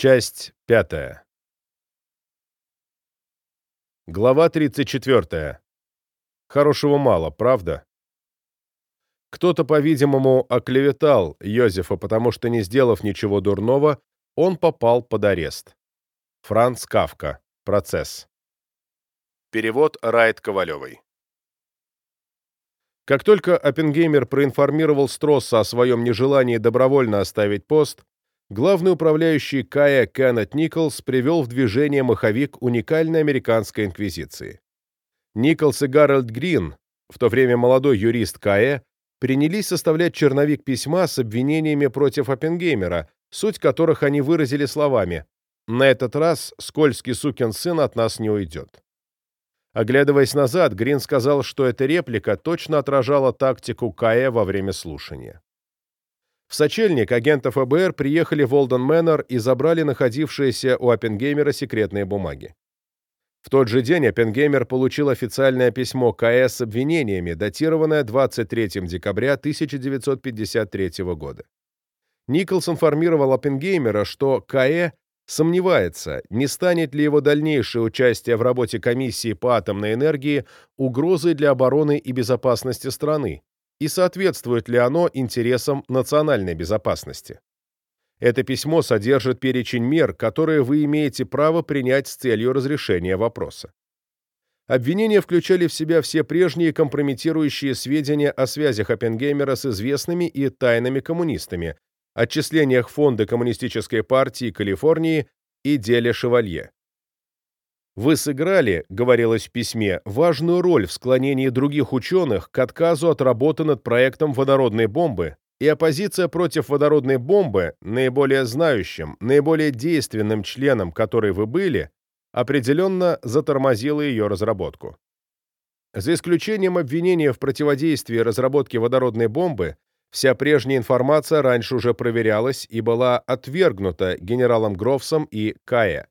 Часть пятая. Глава 34. Хорошего мало, правда? Кто-то, по-видимому, оклеветал Йозефа, потому что, не сделав ничего дурного, он попал под арест. Франц Кавка. Процесс. Перевод Райт Ковалевой. Как только Оппенгеймер проинформировал Стросса о своем нежелании добровольно оставить пост, главный управляющий Кая Кеннет Николс привел в движение маховик уникальной американской инквизиции. Николс и Гарольд Грин, в то время молодой юрист Кая, принялись составлять черновик письма с обвинениями против Оппенгеймера, суть которых они выразили словами «На этот раз скользкий сукин сын от нас не уйдет». Оглядываясь назад, Грин сказал, что эта реплика точно отражала тактику Кая во время слушания. В сочельник агенты ФБР приехали в Олден Мэннер и забрали находившиеся у Оппенгеймера секретные бумаги. В тот же день Оппенгеймер получил официальное письмо КС с обвинениями, датированное 23 декабря 1953 года. Николс информировал Оппенгеймера, что КЭ сомневается, не станет ли его дальнейшее участие в работе комиссии по атомной энергии угрозой для обороны и безопасности страны, и соответствует ли оно интересам национальной безопасности. Это письмо содержит перечень мер, которые вы имеете право принять с целью разрешения вопроса. Обвинения включали в себя все прежние компрометирующие сведения о связях Оппенгеймера с известными и тайными коммунистами, отчислениях Фонда Коммунистической партии Калифорнии и деле Шевалье. Вы сыграли, говорилось в письме, важную роль в склонении других ученых к отказу от работы над проектом водородной бомбы, и оппозиция против водородной бомбы, наиболее знающим, наиболее действенным членом которой вы были, определенно затормозила ее разработку. За исключением обвинения в противодействии разработке водородной бомбы, вся прежняя информация раньше уже проверялась и была отвергнута генералом Грофсом и Кая.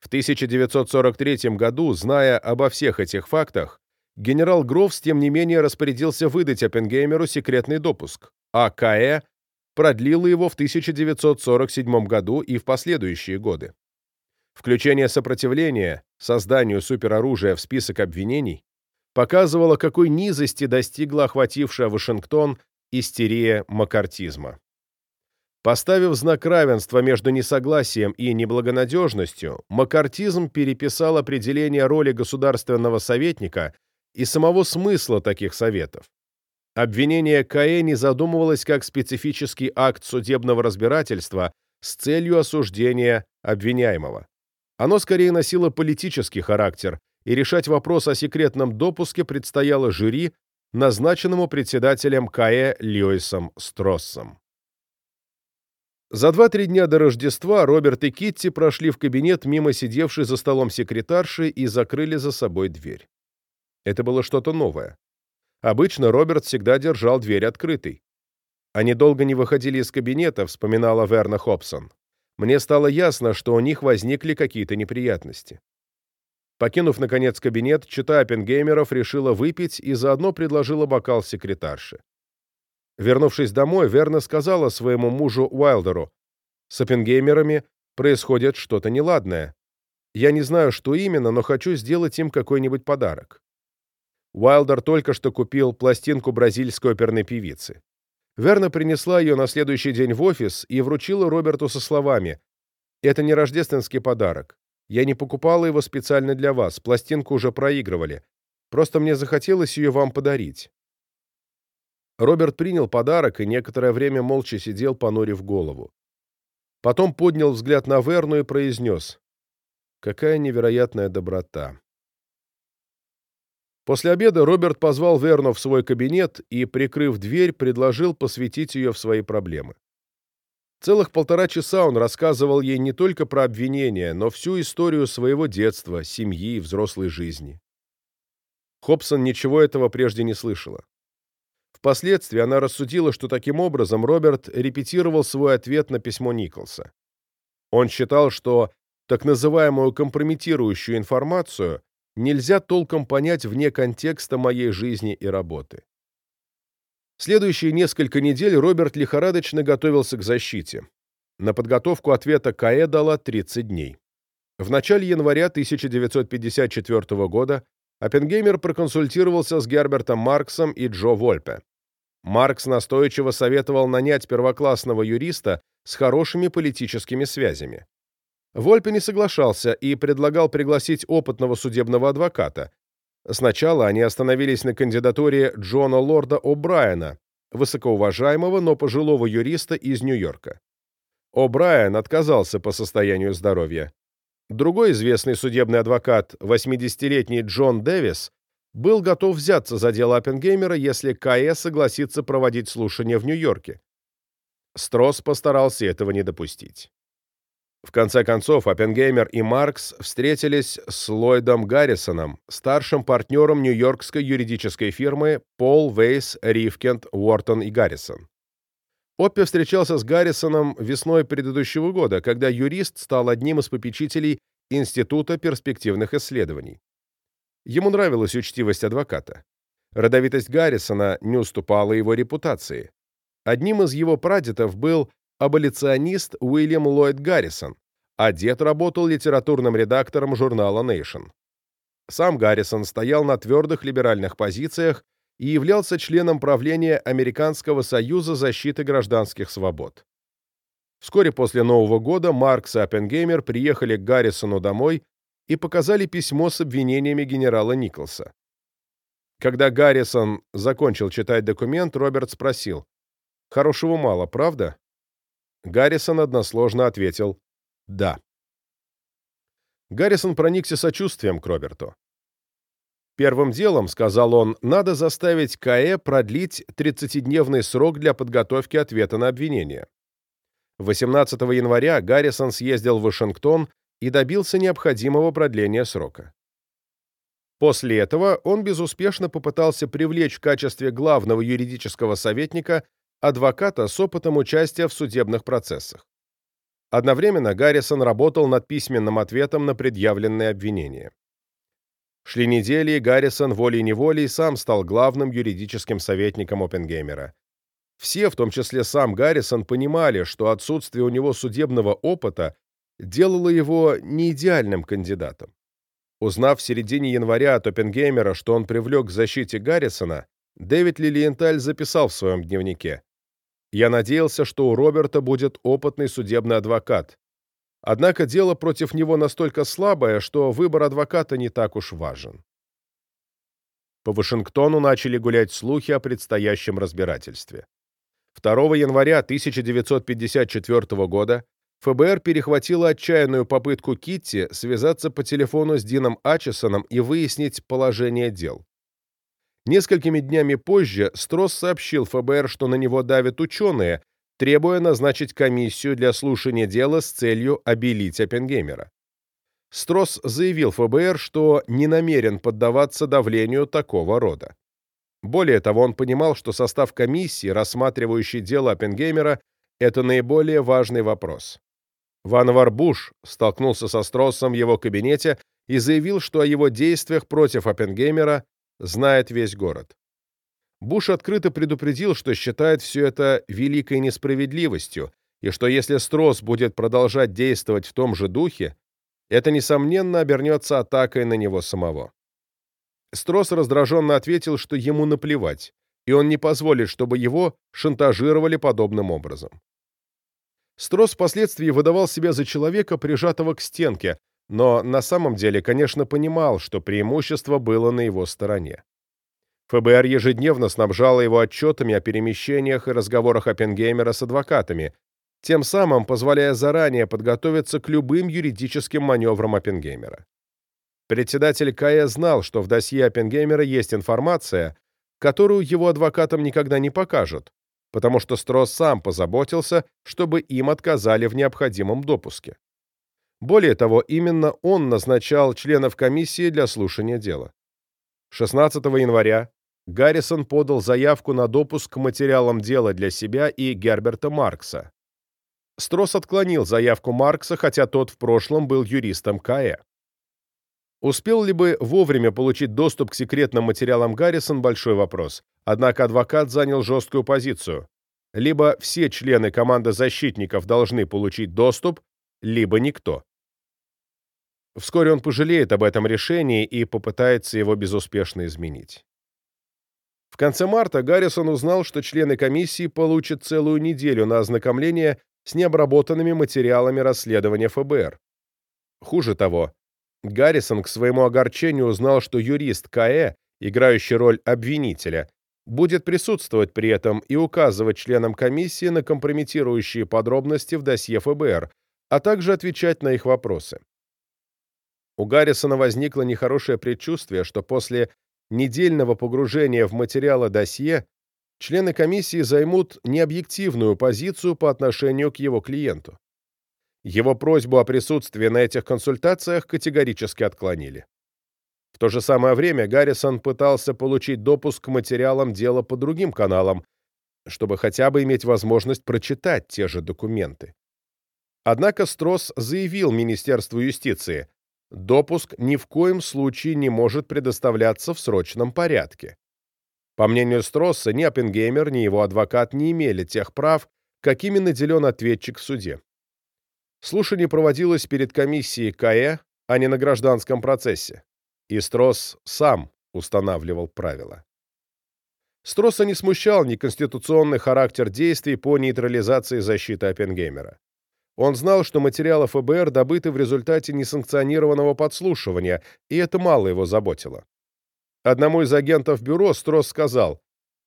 В 1943 году, зная обо всех этих фактах, генерал Грофс, тем не менее, распорядился выдать Оппенгеймеру секретный допуск, а КЭ продлила его в 1947 году и в последующие годы. Включение сопротивления созданию супероружия в список обвинений показывало, какой низости достигла охватившая Вашингтон истерия макартизма. Поставив знак равенства между несогласием и неблагонадежностью, макартизм переписал определение роли государственного советника и самого смысла таких советов. Обвинение Каэ не задумывалось как специфический акт судебного разбирательства с целью осуждения обвиняемого. Оно скорее носило политический характер, и решать вопрос о секретном допуске предстояло жюри, назначенному председателем КАЭ Льюисом Строссом. За два-три дня до Рождества Роберт и Китти прошли в кабинет мимо сидевшей за столом секретарши и закрыли за собой дверь. Это было что-то новое. Обычно Роберт всегда держал дверь открытой. Они долго не выходили из кабинета, вспоминала Верна Хобсон. Мне стало ясно, что у них возникли какие-то неприятности. Покинув, наконец, кабинет, чита Оппенгеймеров решила выпить и заодно предложила бокал секретарше. Вернувшись домой, Верна сказала своему мужу Уайлдеру, «С оппенгеймерами происходит что-то неладное. Я не знаю, что именно, но хочу сделать им какой-нибудь подарок». Уайлдер только что купил пластинку бразильской оперной певицы. Верна принесла ее на следующий день в офис и вручила Роберту со словами «Это не рождественский подарок. Я не покупала его специально для вас, пластинку уже проигрывали. Просто мне захотелось ее вам подарить. Роберт принял подарок и некоторое время молча сидел, понурив голову. Потом поднял взгляд на Верну и произнес «Какая невероятная доброта!» После обеда Роберт позвал Верну в свой кабинет и, прикрыв дверь, предложил посвятить ее в свои проблемы. Целых полтора часа он рассказывал ей не только про обвинения, но всю историю своего детства, семьи и взрослой жизни. Хобсон ничего этого прежде не слышала. Впоследствии она рассудила, что таким образом Роберт репетировал свой ответ на письмо Николса. Он считал, что так называемую компрометирующую информацию нельзя толком понять вне контекста моей жизни и работы. Следующие несколько недель Роберт лихорадочно готовился к защите. На подготовку ответа КАЭ дала 30 дней. В начале января 1954 года Оппенгеймер проконсультировался с Гербертом Марксом и Джо Вольпе. Маркс настойчиво советовал нанять первоклассного юриста с хорошими политическими связями. Вольпе не соглашался и предлагал пригласить опытного судебного адвоката. Сначала они остановились на кандидатуре Джона Лорда О'Брайена, высокоуважаемого, но пожилого юриста из Нью-Йорка. О'Брайен отказался по состоянию здоровья. Другой известный судебный адвокат, 80-летний Джон Дэвис, был готов взяться за дело Оппенгеймера, если КАЭ согласится проводить слушание в Нью-Йорке. Стросс постарался этого не допустить. В конце концов, Оппенгеймер и Маркс встретились с Ллойдом Гаррисоном, старшим партнером нью-йоркской юридической фирмы Пол Вейс Ривкент Уортон и Гаррисон. Оппи встречался с Гаррисоном весной предыдущего года, когда юрист стал одним из попечителей Института перспективных исследований. Ему нравилась учтивость адвоката. Родовитость Гаррисона не уступала его репутации. Одним из его прадедов был аболиционист Уильям Ллойд Гаррисон, а дед работал литературным редактором журнала Nation. Сам Гаррисон стоял на твердых либеральных позициях и являлся членом правления Американского союза защиты гражданских свобод. Вскоре после Нового года Маркс и Оппенгеймер приехали к Гаррисону домой и показали письмо с обвинениями генерала Николса. Когда Гаррисон закончил читать документ, Роберт спросил, «Хорошего мало, правда?» Гаррисон односложно ответил «Да». Гаррисон проникся сочувствием к Роберту. Первым делом, сказал он, надо заставить КАЭ продлить 30-дневный срок для подготовки ответа на обвинение. 18 января Гаррисон съездил в Вашингтон и добился необходимого продления срока. После этого он безуспешно попытался привлечь в качестве главного юридического советника адвоката с опытом участия в судебных процессах. Одновременно Гаррисон работал над письменным ответом на предъявленные обвинения. Шли недели, и Гаррисон волей-неволей сам стал главным юридическим советником Оппенгеймера. Все, в том числе сам Гаррисон, понимали, что отсутствие у него судебного опыта делало его неидеальным кандидатом. Узнав в середине января от Оппенгеймера, что он привлек к защите Гаррисона, Дэвид Лилиенталь записал в своем дневнике «Я надеялся, что у Роберта будет опытный судебный адвокат, Однако дело против него настолько слабое, что выбор адвоката не так уж важен. По Вашингтону начали гулять слухи о предстоящем разбирательстве. 2 января 1954 года ФБР перехватило отчаянную попытку Китти связаться по телефону с Дином Ачесоном и выяснить положение дел. Несколькими днями позже Стросс сообщил ФБР, что на него давят ученые, требуя назначить комиссию для слушания дела с целью обелить Оппенгеймера. Стросс заявил ФБР, что не намерен поддаваться давлению такого рода. Более того, он понимал, что состав комиссии, рассматривающей дело Оппенгеймера, это наиболее важный вопрос. Ванвар Буш столкнулся со Строссом в его кабинете и заявил, что о его действиях против Оппенгеймера знает весь город. Буш открыто предупредил, что считает все это великой несправедливостью, и что если Стросс будет продолжать действовать в том же духе, это, несомненно, обернется атакой на него самого. Стросс раздраженно ответил, что ему наплевать, и он не позволит, чтобы его шантажировали подобным образом. Стросс впоследствии выдавал себя за человека, прижатого к стенке, но на самом деле, конечно, понимал, что преимущество было на его стороне. ФБР ежедневно снабжало его отчетами о перемещениях и разговорах Оппенгеймера с адвокатами, тем самым позволяя заранее подготовиться к любым юридическим маневрам Оппенгеймера. Председатель КАЭ знал, что в досье Оппенгеймера есть информация, которую его адвокатам никогда не покажут, потому что Стросс сам позаботился, чтобы им отказали в необходимом допуске. Более того, именно он назначал членов комиссии для слушания дела. 16 января Гаррисон подал заявку на допуск к материалам дела для себя и Герберта Маркса. Стросс отклонил заявку Маркса, хотя тот в прошлом был юристом КАЭ. Успел ли бы вовремя получить доступ к секретным материалам Гаррисон – большой вопрос. Однако адвокат занял жесткую позицию. либо все члены команды защитников должны получить доступ, либо никто. Вскоре он пожалеет об этом решении и попытается его безуспешно изменить. Конце марта Гаррисон узнал, что члены комиссии получат целую неделю на ознакомление с необработанными материалами расследования ФБР. Хуже того, Гаррисон к своему огорчению узнал, что юрист КЭ, играющий роль обвинителя, будет присутствовать при этом и указывать членам комиссии на компрометирующие подробности в досье ФБР, а также отвечать на их вопросы. У Гаррисона возникло нехорошее предчувствие, что после недельного погружения в материалы досье члены комиссии займут необъективную позицию по отношению к его клиенту. Его просьбу о присутствии на этих консультациях категорически отклонили. В то же самое время Гаррисон пытался получить допуск к материалам дела по другим каналам, чтобы хотя бы иметь возможность прочитать те же документы. Однако Стросс заявил Министерству юстиции, допуск ни в коем случае не может предоставляться в срочном порядке. По мнению Стросса, ни Оппенгеймер, ни его адвокат не имели тех прав, какими наделен ответчик в суде. Слушание проводилось перед комиссией КЭ, а не на гражданском процессе, и Стросс сам устанавливал правила. Стросса не смущал неконституционный характер действий по нейтрализации защиты Оппенгеймера. Он знал, что материалы ФБР добыты в результате несанкционированного подслушивания, и это мало его заботило. Одному из агентов бюро Стросс сказал,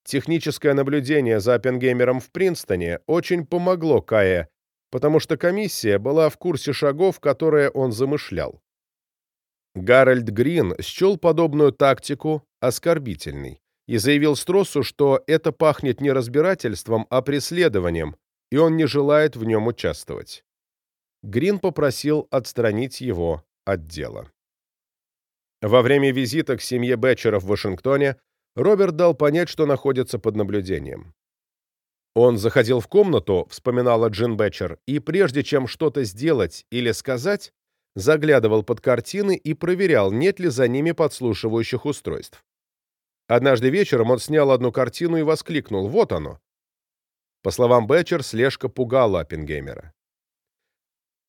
«Техническое наблюдение за Оппенгеймером в Принстоне очень помогло Кае, потому что комиссия была в курсе шагов, которые он замышлял». Гарольд Грин счел подобную тактику оскорбительной и заявил Строссу, что это пахнет не разбирательством, а преследованием, и он не желает в нем участвовать. Грин попросил отстранить его от дела. Во время визита к семье Бетчера в Вашингтоне Роберт дал понять, что находится под наблюдением. Он заходил в комнату, вспоминала Джин Бетчер, и прежде чем что-то сделать или сказать, заглядывал под картины и проверял, нет ли за ними подслушивающих устройств. Однажды вечером он снял одну картину и воскликнул «Вот оно!». По словам Бетчер, слежка пугала Оппенгеймера.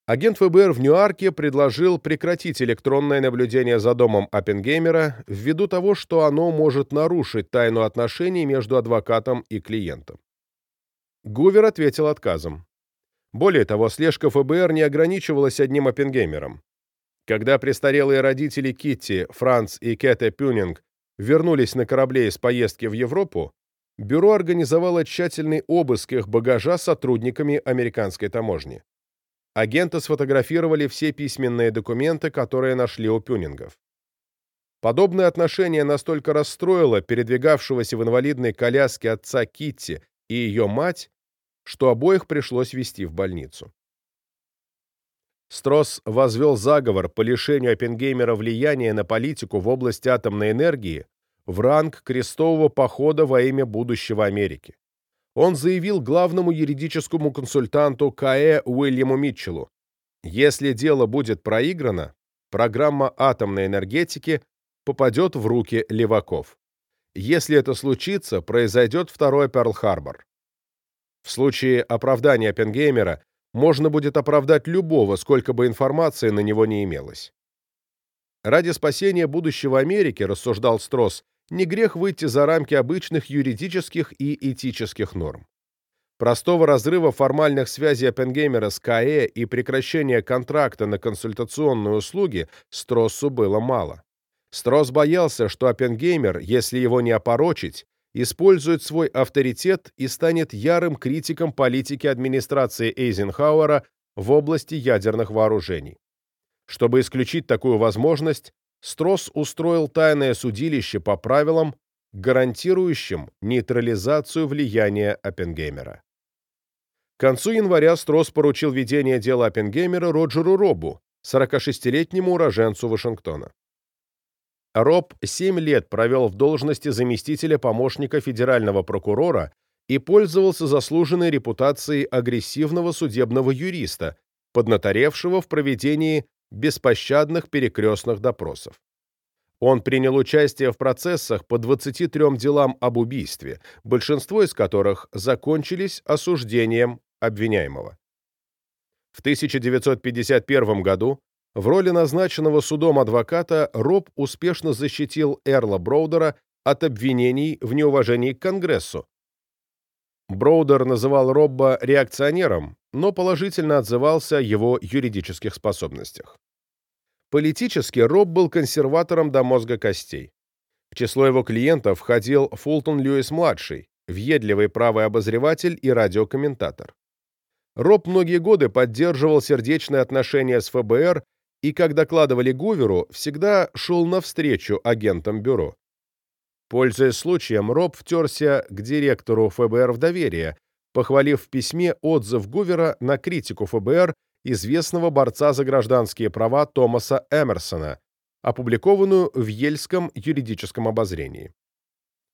Агент ФБР в Ньюарке предложил прекратить электронное наблюдение за домом Оппенгеймера ввиду того, что оно может нарушить тайну отношений между адвокатом и клиентом. Гувер ответил отказом. Более того, слежка ФБР не ограничивалась одним Оппенгеймером. Когда престарелые родители Китти, Франц и Кэте Пюнинг вернулись на корабле из поездки в Европу, бюро организовало тщательный обыск их багажа сотрудниками американской таможни. Агенты сфотографировали все письменные документы, которые нашли у Пюнингов. Подобное отношение настолько расстроило передвигавшегося в инвалидной коляске отца Китти и ее мать, что обоих пришлось везти в больницу. Стросс возвел заговор по лишению Оппенгеймера влияния на политику в области атомной энергии в ранг крестового похода во имя будущего Америки. Он заявил главному юридическому консультанту КАЭ Уильяму Митчеллу, если дело будет проиграно, программа атомной энергетики попадет в руки леваков. Если это случится, произойдет второй Перл-Харбор. В случае оправдания Оппенгеймера можно будет оправдать любого, сколько бы информации на него не имелось. Ради спасения будущего Америки, рассуждал Стросс, не грех выйти за рамки обычных юридических и этических норм. Простого разрыва формальных связей Оппенгеймера с КАЭ и прекращения контракта на консультационные услуги Строссу было мало. Стросс боялся, что Оппенгеймер, если его не опорочить, использует свой авторитет и станет ярым критиком политики администрации Эйзенхауэра в области ядерных вооружений. Чтобы исключить такую возможность, Стросс устроил тайное судилище по правилам, гарантирующим нейтрализацию влияния Оппенгеймера. К концу января Стросс поручил ведение дела Оппенгеймера Роджеру Робу, 46-летнему уроженцу Вашингтона. Роб 7 лет провел в должности заместителя помощника федерального прокурора и пользовался заслуженной репутацией агрессивного судебного юриста, поднаторевшего в проведении беспощадных перекрестных допросов. Он принял участие в процессах по 23 делам об убийстве, большинство из которых закончились осуждением обвиняемого. В 1951 году в роли назначенного судом адвоката Роб успешно защитил Эрла Броудера от обвинений в неуважении к Конгрессу. Броудер называл Робба реакционером, но положительно отзывался о его юридических способностях. Политически Роб был консерватором до мозга костей. В число его клиентов входил Фултон Льюис-младший, въедливый правый обозреватель и радиокомментатор. Роб многие годы поддерживал сердечные отношения с ФБР и, как докладывали Гуверу, всегда шел навстречу агентам бюро. Пользуясь случаем, Роб втерся к директору ФБР в доверие, похвалив в письме отзыв Гувера на критику ФБР известного борца за гражданские права Томаса Эмерсона, опубликованную в Ельском юридическом обозрении.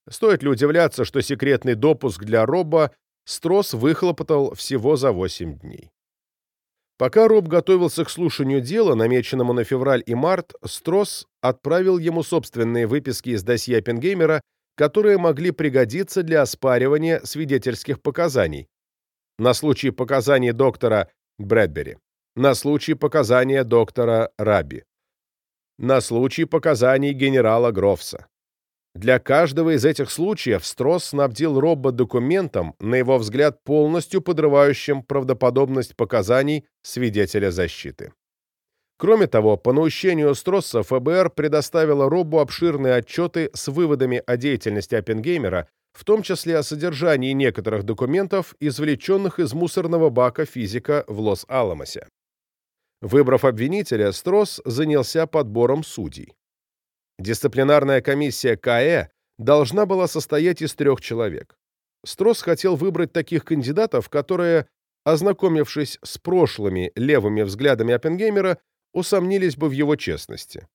Стоит ли удивляться, что секретный допуск для Робба Строс выхлопотал всего за 8 дней. Пока Роб готовился к слушанию дела, намеченному на февраль и март, Строс отправил ему собственные выписки из досье Оппенгеймера, которые могли пригодиться для оспаривания свидетельских показаний. На случай показаний доктора Брэдбери, на случай показания доктора Раби, на случай показаний генерала Грофса. Для каждого из этих случаев Стросс снабдил Робба документом, на его взгляд, полностью подрывающим правдоподобность показаний свидетеля защиты. Кроме того, по наущению Стросса ФБР предоставило Роббу обширные отчеты с выводами о деятельности Оппенгеймера, в том числе о содержании некоторых документов, извлеченных из мусорного бака физика в Лос-Аламосе. Выбрав обвинителя, Стросс занялся подбором судей. Дисциплинарная комиссия КАЭ должна была состоять из трех человек. Стросс хотел выбрать таких кандидатов, которые, ознакомившись с прошлыми левыми взглядами Оппенгеймера, усомнились бы в его честности.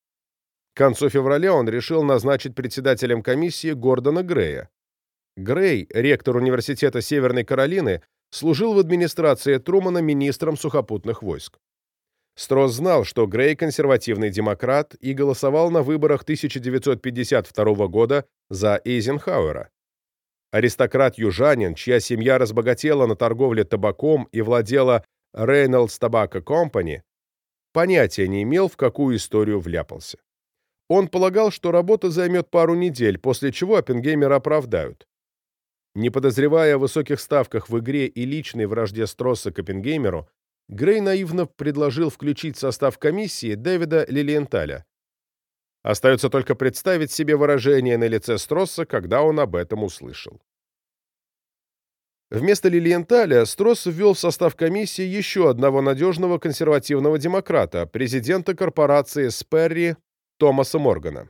К концу февраля он решил назначить председателем комиссии Гордона Грея. Грей, ректор Университета Северной Каролины, служил в администрации Трумана министром сухопутных войск. Стросс знал, что Грей консервативный демократ и голосовал на выборах 1952 года за Эйзенхауэра. Аристократ-южанин, чья семья разбогатела на торговле табаком и владела Reynolds Tobacco Company, понятия не имел, в какую историю вляпался. Он полагал, что работа займет пару недель, после чего Оппенгеймера оправдают. Не подозревая о высоких ставках в игре и личной вражде Стросса к Оппенгеймеру, Грей наивно предложил включить в состав комиссии Дэвида Лилиенталя. Остается только представить себе выражение на лице Стросса, когда он об этом услышал. Вместо Лилиенталя Стросс ввел в состав комиссии еще одного надежного консервативного демократа, президента корпорации Сперри Томаса Моргана.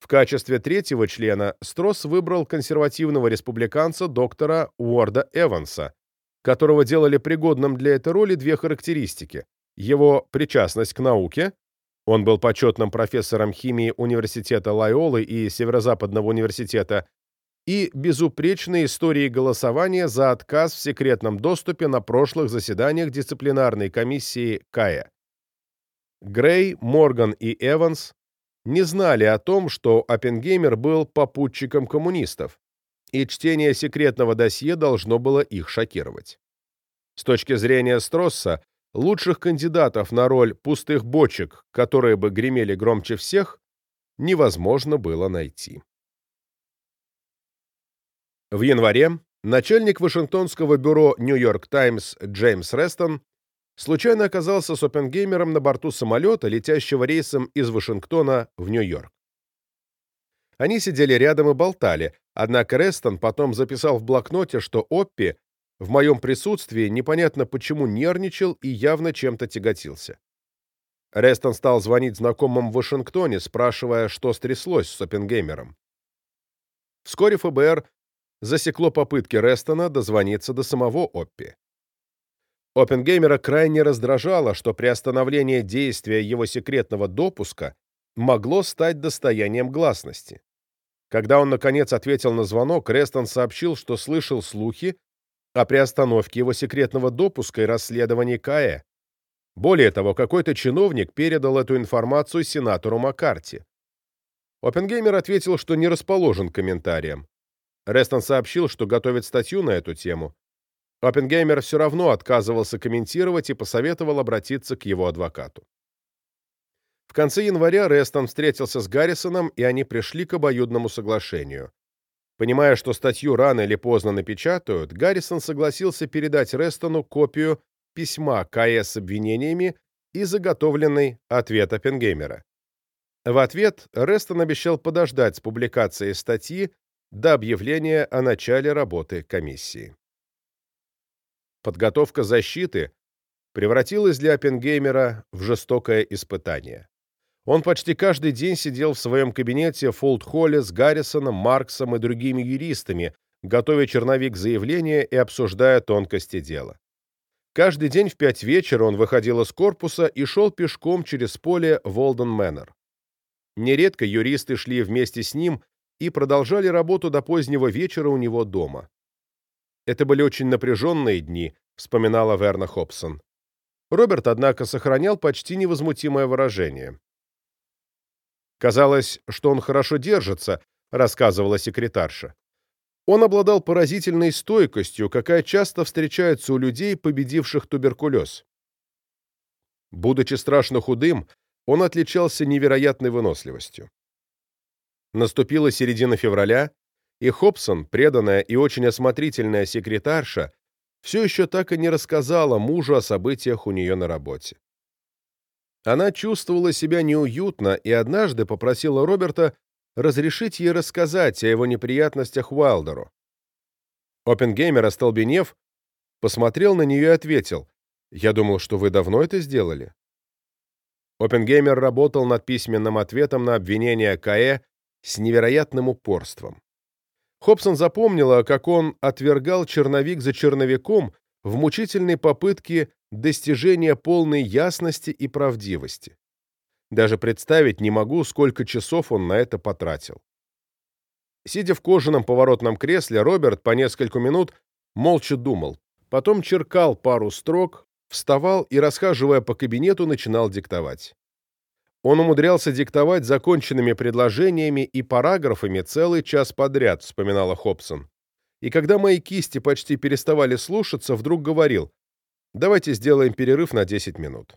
В качестве третьего члена Стросс выбрал консервативного республиканца доктора Уорда Эванса, которого делали пригодным для этой роли две характеристики – его причастность к науке, он был почетным профессором химии Университета Лайолы и Северо-Западного университета, и безупречной истории голосования за отказ в секретном доступе на прошлых заседаниях дисциплинарной комиссии КАЯ. Грей, Морган и Эванс не знали о том, что Оппенгеймер был попутчиком коммунистов, и чтение секретного досье должно было их шокировать. С точки зрения Стросса, лучших кандидатов на роль пустых бочек, которые бы гремели громче всех, невозможно было найти. В январе начальник Вашингтонского бюро «Нью-Йорк Таймс» Джеймс Рестон случайно оказался с Оппенгеймером на борту самолета, летящего рейсом из Вашингтона в Нью-Йорк. Они сидели рядом и болтали, однако Рестон потом записал в блокноте, что Оппи в моем присутствии непонятно почему нервничал и явно чем-то тяготился. Рестон стал звонить знакомым в Вашингтоне, спрашивая, что стряслось с Оппенгеймером. Вскоре ФБР засекло попытки Рестона дозвониться до самого Оппи. Оппенгеймера крайне раздражало, что приостановление действия его секретного допуска могло стать достоянием гласности. Когда он, наконец, ответил на звонок, Рестон сообщил, что слышал слухи о приостановке его секретного допуска и расследовании КАЭ. Более того, какой-то чиновник передал эту информацию сенатору Маккарти. Оппенгеймер ответил, что не расположен к комментариям. Рестон сообщил, что готовит статью на эту тему. Оппенгеймер все равно отказывался комментировать и посоветовал обратиться к его адвокату. В конце января Рестон встретился с Гаррисоном, и они пришли к обоюдному соглашению. Понимая, что статью рано или поздно напечатают, Гаррисон согласился передать Рестону копию письма КС с обвинениями и заготовленный ответ Оппенгеймера. В ответ Рестон обещал подождать с публикацией статьи до объявления о начале работы комиссии. Подготовка защиты превратилась для Оппенгеймера в жестокое испытание. Он почти каждый день сидел в своем кабинете в Фолд-Холле с Гаррисоном, Марксом и другими юристами, готовя черновик заявления и обсуждая тонкости дела. Каждый день в пять вечера он выходил из корпуса и шел пешком через поле Волден-Мэннер. Нередко юристы шли вместе с ним и продолжали работу до позднего вечера у него дома. Это были очень напряженные дни, вспоминала Верна Хобсон. Роберт, однако, сохранял почти невозмутимое выражение. Казалось, что он хорошо держится, рассказывала секретарша. Он обладал поразительной стойкостью, какая часто встречается у людей, победивших туберкулез. Будучи страшно худым, он отличался невероятной выносливостью. Наступила середина февраля, и Хобсон, преданная и очень осмотрительная секретарша, все еще так и не рассказала мужу о событиях у нее на работе. Она чувствовала себя неуютно и однажды попросила Роберта разрешить ей рассказать о его неприятностях Уайлдеру. Оппенгеймер, остолбенев, посмотрел на нее и ответил, «Я думал, что вы давно это сделали». Оппенгеймер работал над письменным ответом на обвинение КЭ с невероятным упорством. Хобсон запомнила, как он отвергал черновик за черновиком в мучительной попытке достижения полной ясности и правдивости. Даже представить не могу, сколько часов он на это потратил. Сидя в кожаном поворотном кресле, Роберт по несколько минут молча думал, потом черкал пару строк, вставал и, расхаживая по кабинету, начинал диктовать. Он умудрялся диктовать законченными предложениями и параграфами целый час подряд, вспоминала Хобсон. И когда мои кисти почти переставали слушаться, вдруг говорил, давайте сделаем перерыв на 10 минут.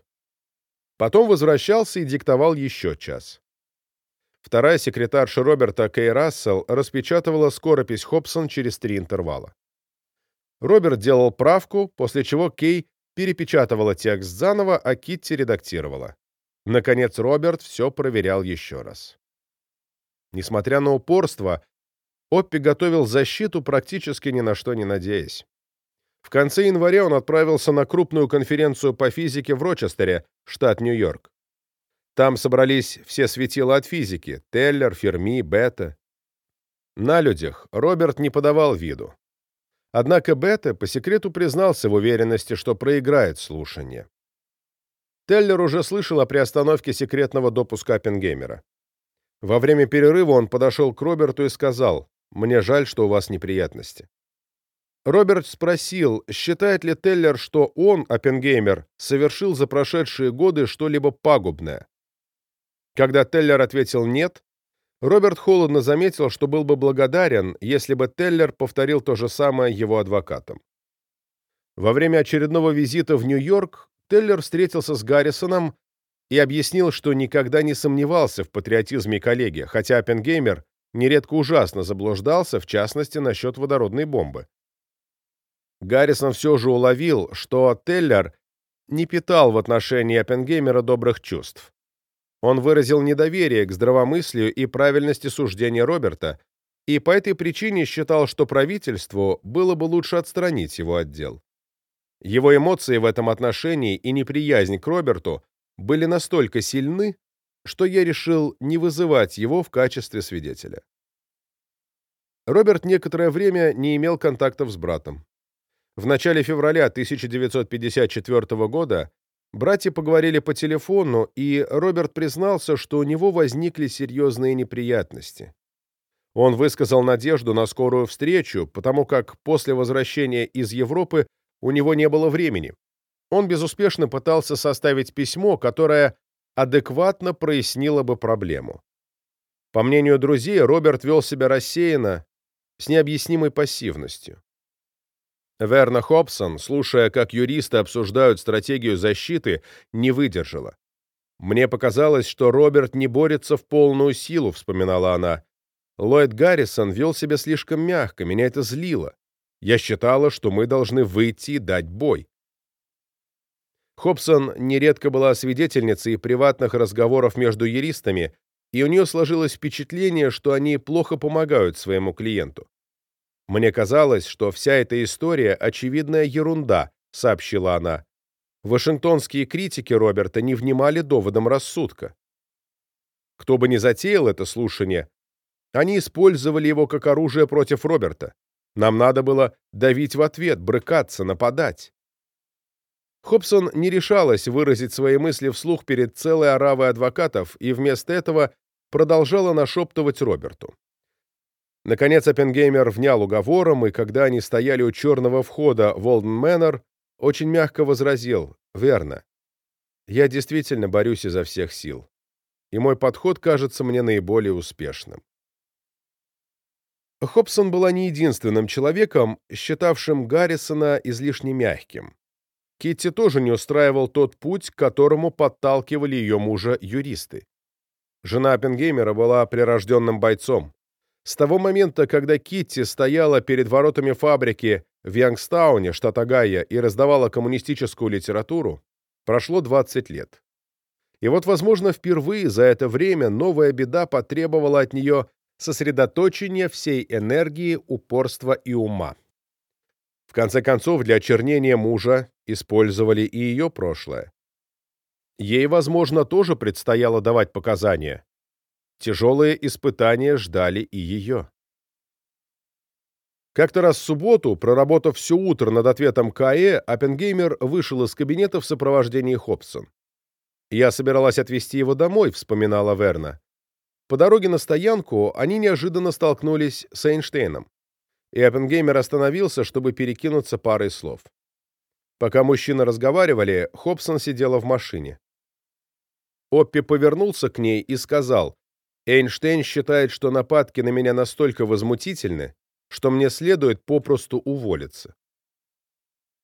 Потом возвращался и диктовал еще час. Вторая секретарша Роберта Кей Рассел распечатывала скоропись Хобсон через три интервала. Роберт делал правку, после чего Кей перепечатывала текст заново, а Китти редактировала. Наконец Роберт все проверял еще раз. Несмотря на упорство, Оппи готовил защиту, практически ни на что не надеясь. В конце января он отправился на крупную конференцию по физике в Рочестере, штат Нью-Йорк. Там собрались все светила от физики — Теллер, Ферми, Бета. На людях Роберт не подавал виду. Однако Бета по секрету признался в уверенности, что проиграет слушание. Теллер уже слышал о приостановке секретного допуска Оппенгеймера. Во время перерыва он подошел к Роберту и сказал, «Мне жаль, что у вас неприятности». Роберт спросил, считает ли Теллер, что он, Оппенгеймер, совершил за прошедшие годы что-либо пагубное. Когда Теллер ответил «нет», Роберт холодно заметил, что был бы благодарен, если бы Теллер повторил то же самое его адвокатам. Во время очередного визита в Нью-Йорк Теллер встретился с Гаррисоном и объяснил, что никогда не сомневался в патриотизме коллеги, хотя Оппенгеймер нередко ужасно заблуждался, в частности, насчет водородной бомбы. Гаррисон все же уловил, что Теллер не питал в отношении Оппенгеймера добрых чувств. Он выразил недоверие к здравомыслию и правильности суждения Роберта, и по этой причине считал, что правительству было бы лучше отстранить его отдел. Его эмоции в этом отношении и неприязнь к Роберту были настолько сильны, что я решил не вызывать его в качестве свидетеля. Роберт некоторое время не имел контактов с братом. В начале февраля 1954 года Братья поговорили по телефону, и Роберт признался, что у него возникли серьезные неприятности. Он высказал надежду на скорую встречу, потому как после возвращения из Европы у него не было времени. Он безуспешно пытался составить письмо, которое адекватно прояснило бы проблему. По мнению друзей, Роберт вел себя рассеянно, с необъяснимой пассивностью. Верна Хобсон, слушая, как юристы обсуждают стратегию защиты, не выдержала. «Мне показалось, что Роберт не борется в полную силу», — вспоминала она. «Ллойд Гаррисон вел себя слишком мягко, меня это злило. Я считала, что мы должны выйти и дать бой». Хобсон нередко была свидетельницей приватных разговоров между юристами, и у нее сложилось впечатление, что они плохо помогают своему клиенту. «Мне казалось, что вся эта история — очевидная ерунда», — сообщила она. Вашингтонские критики Роберта не внимали доводам рассудка. Кто бы ни затеял это слушание, они использовали его как оружие против Роберта. Нам надо было давить в ответ, брыкаться, нападать. Хобсон не решалась выразить свои мысли вслух перед целой оравой адвокатов и вместо этого продолжала нашептывать Роберту. Наконец Оппенгеймер внял уговором, и когда они стояли у черного входа в Олден Мэннер, очень мягко возразил «Верно. Я действительно борюсь изо всех сил, и мой подход кажется мне наиболее успешным». Хобсон была не единственным человеком, считавшим Гаррисона излишне мягким. Китти тоже не устраивал тот путь, к которому подталкивали ее мужа юристы. Жена Оппенгеймера была прирожденным бойцом. С того момента, когда Китти стояла перед воротами фабрики в Янгстауне, штат Огайо, и раздавала коммунистическую литературу, прошло 20 лет. И вот, возможно, впервые за это время новая беда потребовала от нее сосредоточения всей энергии, упорства и ума. В конце концов, для очернения мужа использовали и ее прошлое. Ей, возможно, тоже предстояло давать показания. Тяжелые испытания ждали и ее. Как-то раз в субботу, проработав все утро над ответом К.Э., Оппенгеймер вышел из кабинета в сопровождении Хобсон. «Я собиралась отвезти его домой», — вспоминала Верна. По дороге на стоянку они неожиданно столкнулись с Эйнштейном, и Оппенгеймер остановился, чтобы перекинуться парой слов. Пока мужчины разговаривали, Хобсон сидела в машине. Оппи повернулся к ней и сказал, «Эйнштейн считает, что нападки на меня настолько возмутительны, что мне следует попросту уволиться».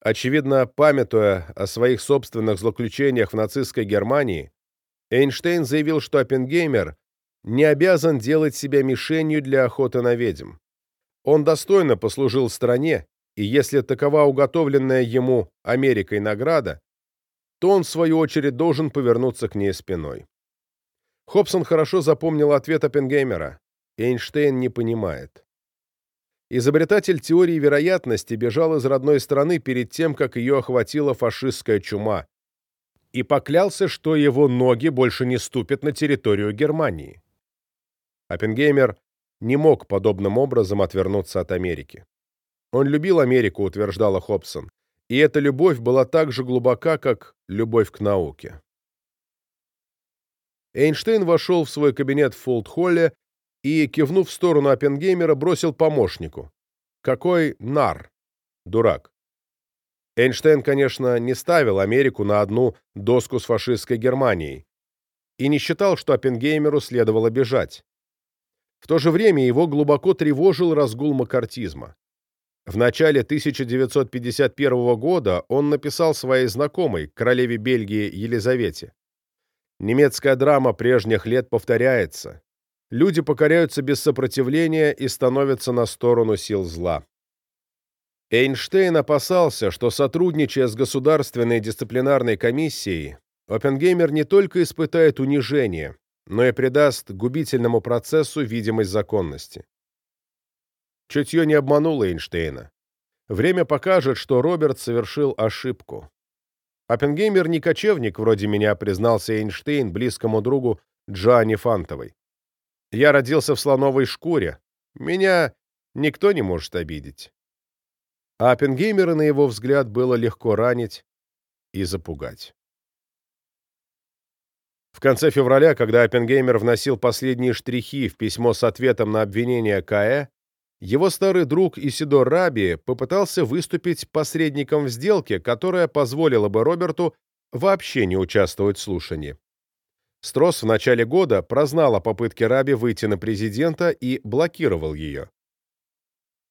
Очевидно, памятуя о своих собственных злоключениях в нацистской Германии, Эйнштейн заявил, что Оппенгеймер не обязан делать себя мишенью для охоты на ведьм. Он достойно послужил стране, и если такова уготовленная ему Америкой награда, то он, в свою очередь, должен повернуться к ней спиной. Хобсон хорошо запомнил ответ Оппенгеймера. Эйнштейн не понимает. Изобретатель теории вероятности бежал из родной страны перед тем, как ее охватила фашистская чума, и поклялся, что его ноги больше не ступят на территорию Германии. Оппенгеймер не мог подобным образом отвернуться от Америки. Он любил Америку, утверждала Хобсон, и эта любовь была так же глубока, как любовь к науке. Эйнштейн вошел в свой кабинет в Фолд-Холле и, кивнув в сторону Оппенгеймера, бросил помощнику. «Какой нар! Дурак!» Эйнштейн, конечно, не ставил Америку на одну доску с фашистской Германией и не считал, что Оппенгеймеру следовало бежать. В то же время его глубоко тревожил разгул макартизма. В начале 1951 года он написал своей знакомой, королеве Бельгии Елизавете. Немецкая драма прежних лет повторяется. Люди покоряются без сопротивления и становятся на сторону сил зла. Эйнштейн опасался, что, сотрудничая с Государственной дисциплинарной комиссией, Оппенгеймер не только испытает унижение, но и придаст губительному процессу видимость законности. Чутье не обмануло Эйнштейна. Время покажет, что Роберт совершил ошибку. Оппенгеймер не кочевник, вроде меня, признался Эйнштейн близкому другу Джоанне Фантовой. Я родился в слоновой шкуре. Меня никто не может обидеть. А Оппенгеймера, на его взгляд, было легко ранить и запугать. В конце февраля, когда Оппенгеймер вносил последние штрихи в письмо с ответом на обвинение КАЭ, его старый друг Исидор Раби попытался выступить посредником в сделке, которая позволила бы Роберту вообще не участвовать в слушании. Стросс в начале года прознал о попытке Раби выйти на президента и блокировал ее.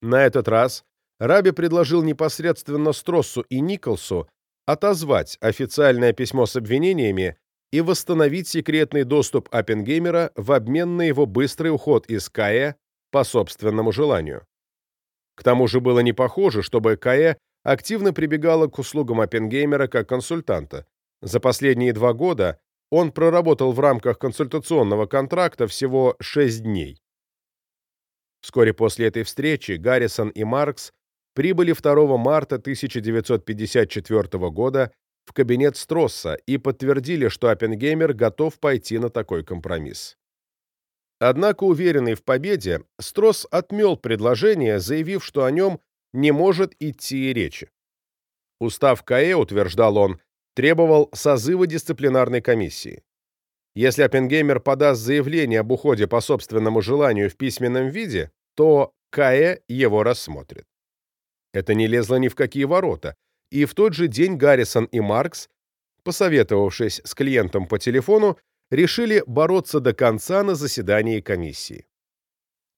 На этот раз Раби предложил непосредственно Строссу и Николсу отозвать официальное письмо с обвинениями и восстановить секретный доступ Оппенгеймера в обмен на его быстрый уход из КАЭ по собственному желанию. К тому же было не похоже, чтобы КАЭ активно прибегала к услугам Оппенгеймера как консультанта. За последние два года он проработал в рамках консультационного контракта всего 6 дней. Вскоре после этой встречи Гаррисон и Маркс прибыли 2 марта 1954 года в кабинет Стросса и подтвердили, что Оппенгеймер готов пойти на такой компромисс. Однако, уверенный в победе, Стросс отмел предложение, заявив, что о нем не может идти и речи. Устав КАЭ, утверждал он, требовал созыва дисциплинарной комиссии. Если Оппенгеймер подаст заявление об уходе по собственному желанию в письменном виде, то КАЭ его рассмотрит. Это не лезло ни в какие ворота, и в тот же день Гаррисон и Маркс, посоветовавшись с клиентом по телефону, решили бороться до конца на заседании комиссии.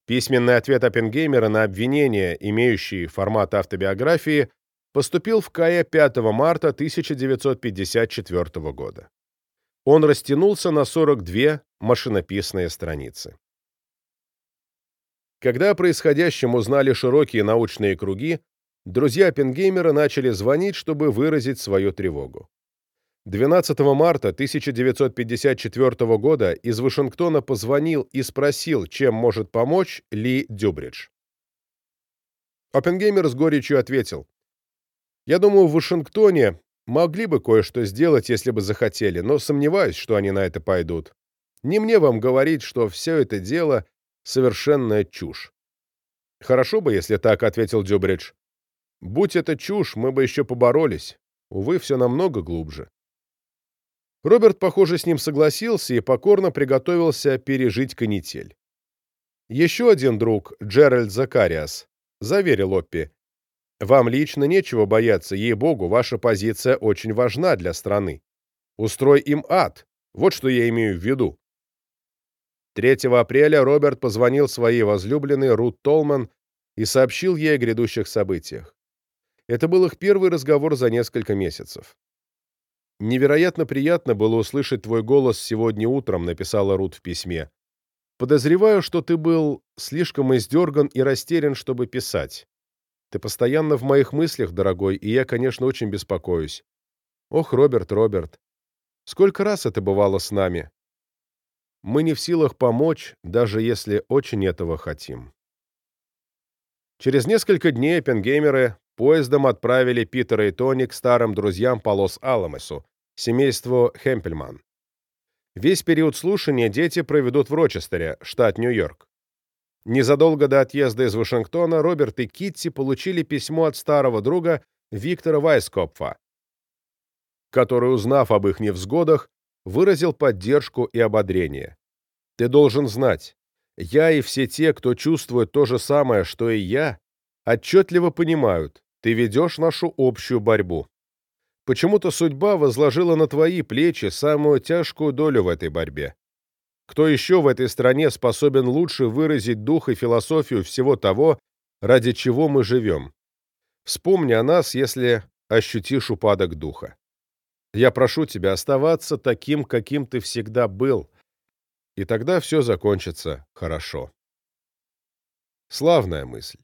Письменный ответ Оппенгеймера на обвинения, имеющие формат автобиографии, поступил в КАЭ 5 марта 1954 года. Он растянулся на 42 машинописные страницы. Когда о происходящем узнали широкие научные круги, друзья Оппенгеймера начали звонить, чтобы выразить свою тревогу. 12 марта 1954 года из Вашингтона позвонил и спросил, чем может помочь Ли Дюбридж. Оппенгеймер с горечью ответил, я думаю, в Вашингтоне могли бы кое-что сделать, если бы захотели, но сомневаюсь, что они на это пойдут. Не мне вам говорить, что все это дело — совершенная чушь. Хорошо бы, если так, — ответил Дюбридж. Будь это чушь, мы бы еще поборолись. Увы, все намного глубже. Роберт, похоже, с ним согласился и покорно приготовился пережить канитель. Еще один друг, Джеральд Закариас, заверил Оппи, вам лично нечего бояться, ей-богу, ваша позиция очень важна для страны. Устрой им ад. Вот что я имею в виду. 3 апреля Роберт позвонил своей возлюбленной Рут Толман и сообщил ей о грядущих событиях. Это был их первый разговор за несколько месяцев. «Невероятно приятно было услышать твой голос сегодня утром», — написала Рут в письме. «Подозреваю, что ты был слишком издерган и растерян, чтобы писать. Ты постоянно в моих мыслях, дорогой, и я, конечно, очень беспокоюсь. Ох, Роберт, Роберт, сколько раз это бывало с нами? Мы не в силах помочь, даже если очень этого хотим. Через несколько дней пенгеймеры поездом отправили Питера и Тони к старым друзьям по Лос-Аламосу, семейству Хемпельман. Весь период слушания дети проведут в Рочестере, штат Нью-Йорк. Незадолго до отъезда из Вашингтона Роберт и Китти получили письмо от старого друга Виктора Вайскопфа, который, узнав об их невзгодах, выразил поддержку и ободрение. «Ты должен знать, я и все те, кто чувствует то же самое, что и я, отчетливо понимают, ты ведешь нашу общую борьбу. Почему-то судьба возложила на твои плечи самую тяжкую долю в этой борьбе. Кто еще в этой стране способен лучше выразить дух и философию всего того, ради чего мы живем? Вспомни о нас, если ощутишь упадок духа. Я прошу тебя оставаться таким, каким ты всегда был, и тогда все закончится хорошо. Славная мысль.